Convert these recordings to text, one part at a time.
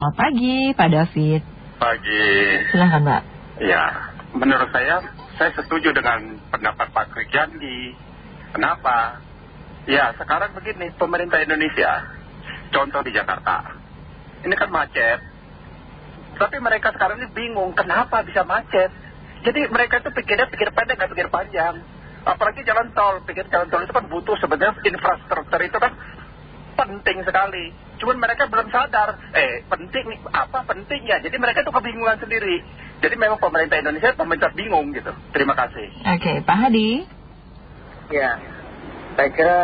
Selamat pagi Pak David. Pagi. Silahkan Pak. Ya menurut saya Saya setuju dengan pendapat Pak Krigyandi Kenapa? Ya sekarang begini Pemerintah Indonesia Contoh di Jakarta. Ini kan macet. Tapi mereka sekarang ini bingung Kenapa bisa macet? Jadi mereka itu pikirnya pikir pendek gak pikir panjang. Apalagi jalan tol Pikir jalan tol itu kan butuh sebenarnya infrastruktur itu kan penting sekali. Cuman mereka belum sadar, eh penting apa pentingnya. Jadi mereka itu kebingungan sendiri. Jadi memang pemerintah Indonesia pemerintah bingung gitu. Terima kasih. Oke, Pak Hadi. Ya, saya kira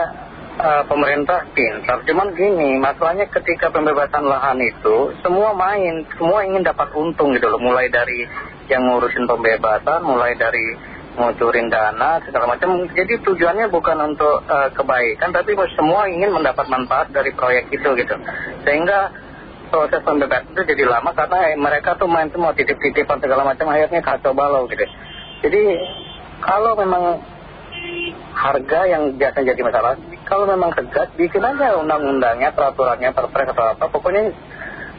uh, pemerintah pintar. Cuman gini, masalahnya ketika pembebasan lahan itu, semua main, semua ingin dapat untung gitu loh. Mulai dari yang ngurusin pembebasan, mulai dari ngucurin dana segala macam. Jadi tujuannya bukan untuk uh, kebaikan tapi semua ingin mendapat manfaat dari proyek itu gitu. Sehingga proses pembebasan itu jadi lama karena mereka tuh main semua titip-titipan segala macam akhirnya kacau balau gitu. Jadi kalau memang harga yang biasa jadi masalah kalau memang tegas bikin aja undang-undangnya peraturannya perpres atau apa. Pokoknya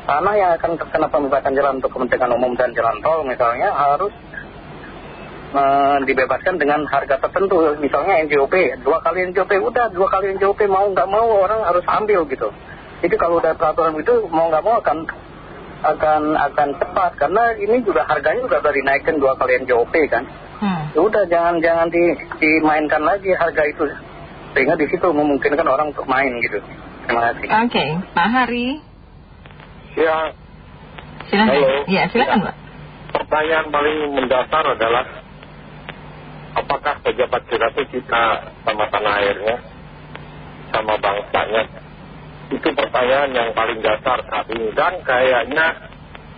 tanah yang akan terkena pembebasan jalan untuk kepentingan umum dan jalan tol misalnya harus dibebaskan dengan harga tertentu. Misalnya NJOP dua kali NJOP udah dua kali NJOP mau nggak mau orang harus ambil gitu. Jadi kalau udah peraturan itu mau nggak mau akan akan akan cepat. Karena ini juga harganya juga udah dinaikkan dua kali NJOP kan. Hmm. Ya udah jangan jangan di, dimainkan lagi harga itu. Sehingga di situ memungkinkan orang untuk main gitu. Terima kasih. Oke Pak Hari. Ya. Silakan. Halo. ya silakan Pak. Pertanyaan paling mendasar adalah apakah pejabat kita kita sama tanah airnya, sama bangsanya? Itu pertanyaan yang paling dasar saat ini. Dan kayaknya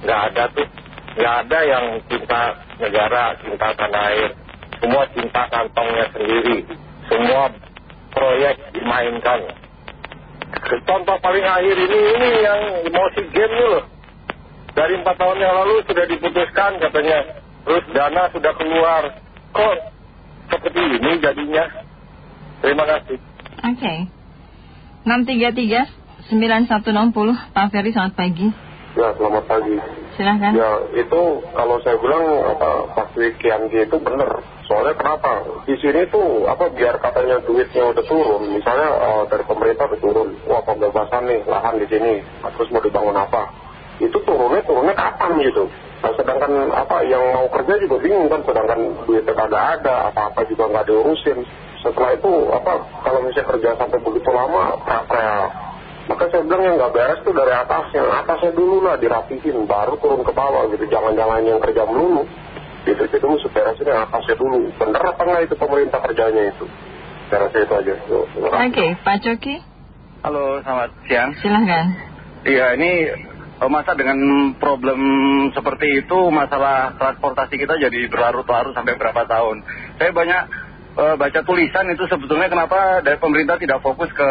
nggak ada tuh, nggak ada yang cinta negara, cinta tanah air. Semua cinta kantongnya sendiri. Semua proyek dimainkan. Contoh paling akhir ini, ini yang emosi game loh. Dari empat tahun yang lalu sudah diputuskan katanya. Terus dana sudah keluar. Kok seperti ini jadinya. Terima kasih. Oke. Okay. 633 9160 Pak Ferry selamat pagi. Ya selamat pagi. Silahkan. Ya itu kalau saya bilang apa pasti Kiangi itu benar. Soalnya kenapa? Di sini tuh apa biar katanya duitnya udah turun. Misalnya uh, dari pemerintah udah turun. Wah pembebasan nih lahan di sini. Terus mau dibangun apa? Itu turunnya turunnya kapan gitu? Nah, sedangkan apa yang mau kerja juga bingung kan, sedangkan duitnya kagak ada, apa-apa juga nggak diurusin. Setelah itu apa kalau misalnya kerja sampai begitu lama, prak Maka saya bilang yang nggak beres tuh dari atas, yang atasnya dulu lah dirapihin, baru turun ke bawah gitu. Jangan-jangan yang kerja melulu. Gitu, jadi mesti beresin yang atasnya dulu. Bener apa nggak itu pemerintah kerjanya itu? Saya rasa itu aja. Oke, Pak Coki. Halo, selamat siang. Silahkan. Iya, ini masa dengan problem seperti itu masalah transportasi kita jadi berlarut-larut sampai berapa tahun. Saya banyak uh, baca tulisan itu sebetulnya kenapa dari pemerintah tidak fokus ke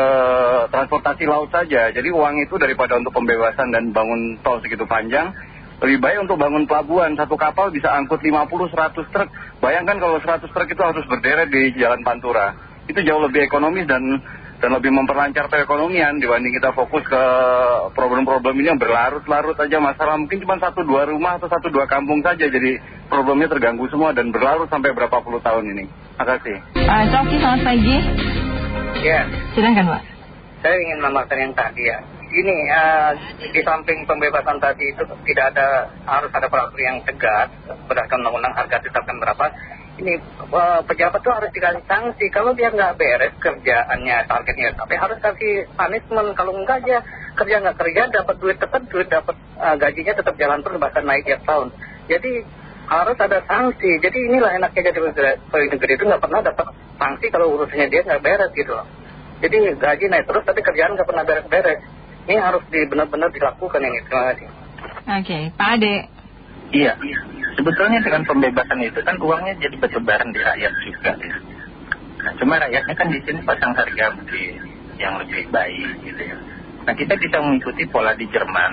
transportasi laut saja. Jadi uang itu daripada untuk pembebasan dan bangun tol segitu panjang, lebih baik untuk bangun pelabuhan. Satu kapal bisa angkut 50-100 truk. Bayangkan kalau 100 truk itu harus berderet di Jalan Pantura. Itu jauh lebih ekonomis dan dan lebih memperlancar perekonomian dibanding kita fokus ke problem-problem ini yang berlarut-larut aja masalah mungkin cuma satu dua rumah atau satu dua kampung saja jadi problemnya terganggu semua dan berlarut sampai berapa puluh tahun ini. Terima kasih. Pak Coki selamat pagi. Ya. Silahkan Pak. Saya ingin menambahkan yang tadi ya. Ini uh, di samping pembebasan tadi itu tidak ada harus ada peraturan yang tegas berdasarkan undang-undang harga tetapkan berapa ini uh, pejabat tuh harus dikasih sanksi kalau dia nggak beres kerjaannya targetnya tapi harus kasih punishment. Kalau enggak dia kerja nggak kerja dapat duit tetap duit dapat uh, gajinya tetap jalan terus bahkan naik tiap tahun. Jadi harus ada sanksi. Jadi inilah enaknya jadi pegawai negeri itu nggak pernah dapat sanksi kalau urusannya dia nggak beres gitu loh. Jadi gaji naik terus tapi kerjaan nggak pernah beres-beres ini harus benar-benar dilakukan yang itu Oke, Pak Ade. Iya, sebetulnya dengan pembebasan itu kan uangnya jadi bertebaran di rakyat juga ya. Nah, cuma rakyatnya kan di sini pasang harga mungkin yang lebih baik gitu ya. Nah kita bisa mengikuti pola di Jerman.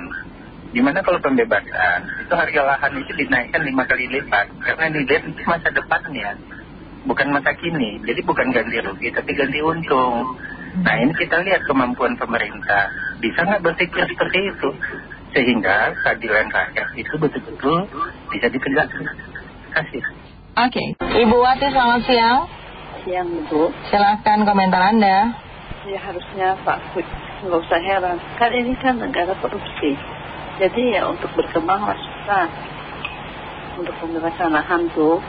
Di mana kalau pembebasan itu harga lahan itu dinaikkan lima kali lipat karena dilihat itu masa depannya bukan masa kini. Jadi bukan ganti rugi tapi ganti untung. Nah ini kita lihat kemampuan pemerintah bisa nggak berpikir seperti itu sehingga keadilan rakyat itu betul-betul bisa. Terima kasih. Oke. Ibu Wati selamat siang. Siang Bu, Silahkan komentar Anda. ya harusnya Pak Fud nggak usah heran. Kan ini kan negara korupsi. Jadi ya untuk berkembang lah susah. Untuk pembebasan lahan tuh,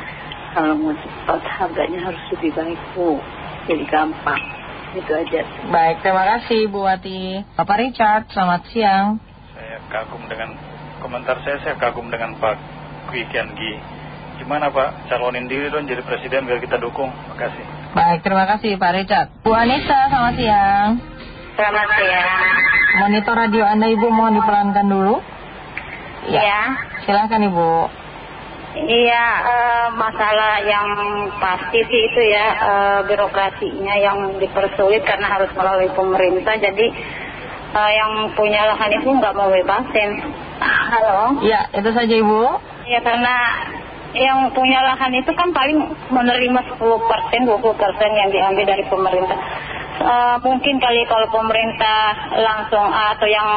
kalau mau cepat harganya harus lebih baik Bu. Jadi gampang. Itu aja. Baik, terima kasih Bu Wati. Bapak Richard, selamat siang. Saya kagum dengan komentar saya, saya kagum dengan Pak Kwi Kian Gi. Gimana Pak, calonin diri dong jadi presiden biar kita dukung. Makasih. Baik, terima kasih Pak Richard. Bu Anissa, selamat siang. Selamat siang. Monitor radio Anda Ibu mohon diperankan dulu. Ya. Silahkan Ibu. Iya, eh, masalah yang pasti sih itu ya eh, birokrasinya yang dipersulit karena harus melalui pemerintah. Jadi eh, yang punya lahan itu nggak mau bebasin. Halo? Ya, itu saja Ibu. Ya karena yang punya lahan itu kan paling menerima 10 persen, 20 persen yang diambil dari pemerintah. Eh, mungkin kali kalau pemerintah langsung atau yang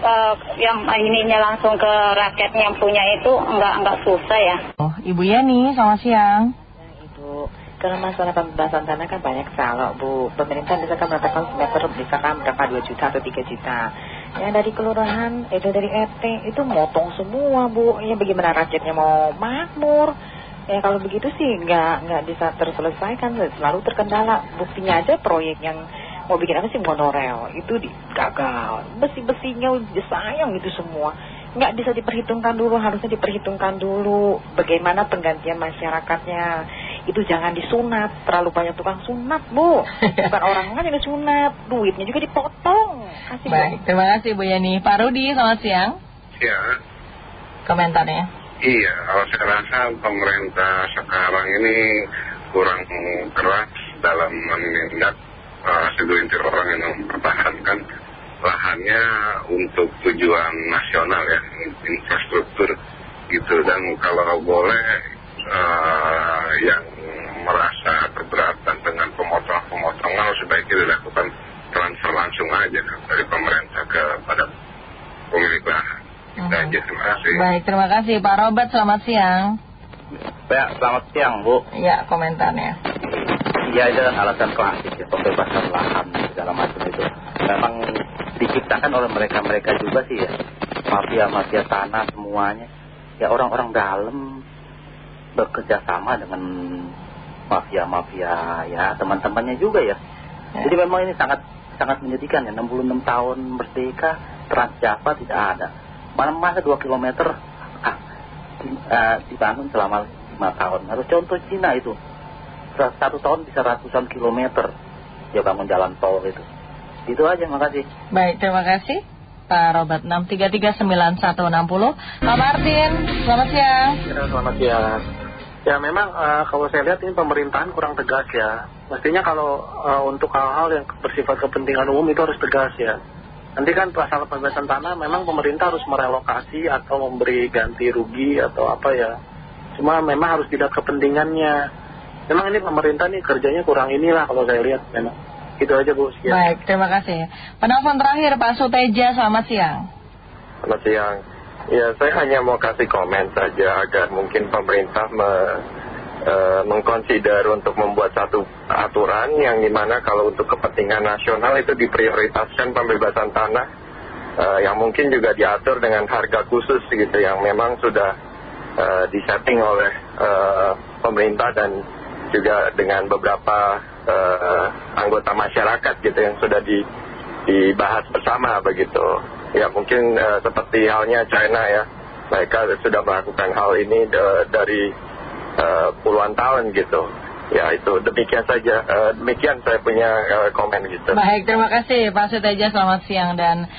eh, yang ininya langsung ke rakyatnya yang punya itu nggak nggak susah ya. Oh, Ibu Yani, selamat siang. Ibu, kalau masalah pembebasan tanah kan banyak salah Bu. Pemerintah misalkan mengatakan meter misalkan berapa 2 juta atau 3 juta. Yang dari kelurahan, itu dari RT, itu motong semua Bu. Ya bagaimana rakyatnya mau makmur? Ya kalau begitu sih nggak nggak bisa terselesaikan, selalu terkendala. Buktinya aja proyek yang mau bikin apa sih monorail itu di, gagal. Besi-besinya udah sayang itu semua. Nggak bisa diperhitungkan dulu, harusnya diperhitungkan dulu bagaimana penggantian masyarakatnya. Itu jangan disunat, terlalu banyak tukang sunat Bu. Bukan orang kan yang disunat, duitnya juga dipotong. Kasih Bu. Baik, terima kasih Bu Yani. Pak Rudi, selamat siang. Ya, Komentarnya. iya. Kalau saya rasa pemerintah sekarang ini kurang keras dalam menindak uh, segelintir orang yang mempertahankan lahannya untuk tujuan nasional ya, infrastruktur gitu. Dan kalau boleh uh, yang merasa keberatan dengan pemotongan-pemotongan sebaiknya dilakukan transfer langsung aja dari pemerintah kepada pemilik lahan. Itu aja, terima kasih. Baik, terima kasih Pak Robert, selamat siang. Ya, selamat siang Bu. Ya, komentarnya. Iya itu alasan klasik ya, pembebasan lahan segala macam itu. Memang diciptakan oleh mereka-mereka juga sih ya. Mafia-mafia tanah semuanya. Ya orang-orang dalam bekerja sama dengan mafia-mafia ya teman-temannya juga ya. Jadi memang ini sangat sangat menyedihkan ya. 66 tahun merdeka Transjava tidak ada. Mana masa 2 kilometer ah, di- eh, dibangun selama 5 tahun. Harus contoh Cina itu satu tahun bisa ratusan kilometer dia bangun jalan tol itu itu aja makasih Baik, terima kasih. Pak Robert 6339160. Pak Martin, selamat siang. Ya, selamat siang. Ya memang eh, kalau saya lihat ini pemerintahan kurang tegas ya. Mestinya kalau eh, untuk hal-hal yang bersifat kepentingan umum itu harus tegas ya. Nanti kan masalah pembebasan tanah memang pemerintah harus merelokasi atau memberi ganti rugi atau apa ya. Cuma memang harus dilihat kepentingannya. Memang ini pemerintah nih kerjanya kurang inilah kalau saya lihat memang. Itu aja Bu. Sekian. Baik, terima kasih. Penelpon terakhir Pak Suteja, selamat siang. Selamat siang. Ya, saya hanya mau kasih komen saja agar mungkin pemerintah me, mengkonsider untuk membuat satu aturan yang di mana kalau untuk kepentingan nasional itu diprioritaskan pembebasan tanah eh, yang mungkin juga diatur dengan harga khusus gitu yang memang sudah eh, disetting oleh eh, pemerintah dan juga dengan beberapa eh, anggota masyarakat gitu yang sudah di, dibahas bersama begitu. Ya mungkin eh, seperti halnya China ya, mereka sudah melakukan hal ini dari eh, puluhan tahun gitu. Ya itu demikian saja, Eh, demikian saya punya eh, komen gitu. Baik, terima kasih Pak Suteja, selamat siang dan